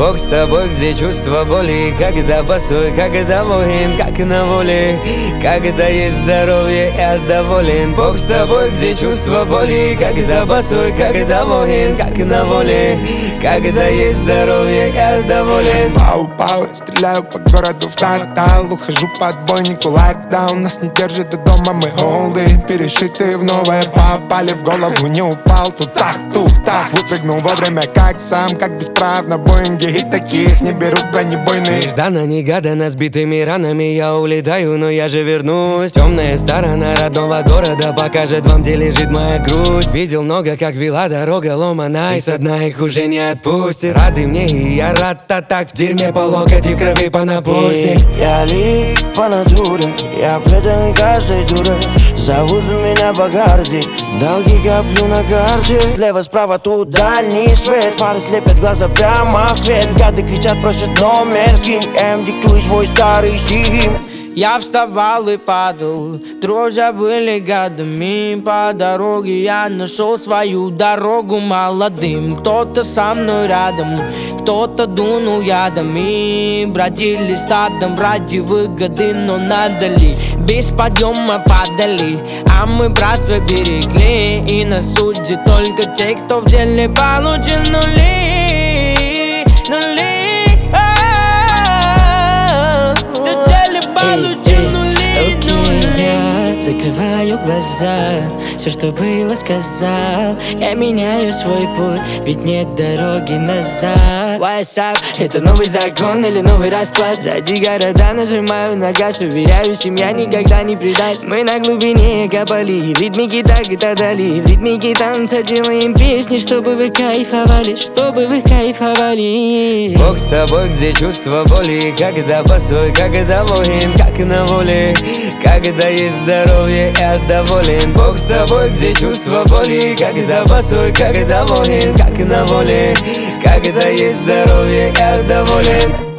Бог с тобой, где чувство боли Когда босой, когда воин, как на воле Когда есть здоровье, я доволен Бог с тобой, где чувство боли Когда босой, когда воин, как на воле Когда есть здоровье, я доволен Пау-пау, стреляю по городу в тотал Ухожу по отбойнику, лайкдаун Нас не держит до дома, мы голды Перешитые в новое, попали в голову. Не упал, тут так, тух, так. Выпрыгнул вовремя, как сам, как бесправно. Боинги и таких не берут бронебойные Нежданно, негаданно, сбитыми ранами Я улетаю, но я же вернусь. Темная сторона родного города Покажет вам, где лежит моя грусть. Видел много, как вела дорога ломаная И со дна их уже не отпустит. Рады мне, и я рад-то так В дерьме по локоть и крови по напустник Я лик по натуре, я предан каждой дуре. Зовут меня Багарди, долги коплю на карте. Слева, справа, тут дальний свет. Фары слепят глаза прямо в цвет Гады кричат, просят номер скинь. М, диктуй свой старый сим Я вставал и падал, друзья были годами По дороге я нашел свою дорогу молодым. Кто-то со мной рядом, кто-то дунул ядами Бродили стадом ради выгоды, но надо ли Без подъема падали, а мы братство берегли. И на суде только те, кто в деле получил нули Нули закрываю глаза. Все, что было, сказал. Я меняю свой путь, ведь нет дороги назад. What's up? Это новый закон или новый расклад? Сзади города нажимаю на газ Уверяю, семья никогда не предаст. Мы на глубине копали В ритмике так и далее В ритмике танца делаем песни Чтобы вы кайфовали, чтобы вы кайфовали. Бог с тобой, где чувство боли Когда босой, когда воин, как на воле Когда есть здоровье, я доволен Бог с тобой, где чувство боли? Когда босой, когда воин, как на воле Когда есть здоровье, я доволен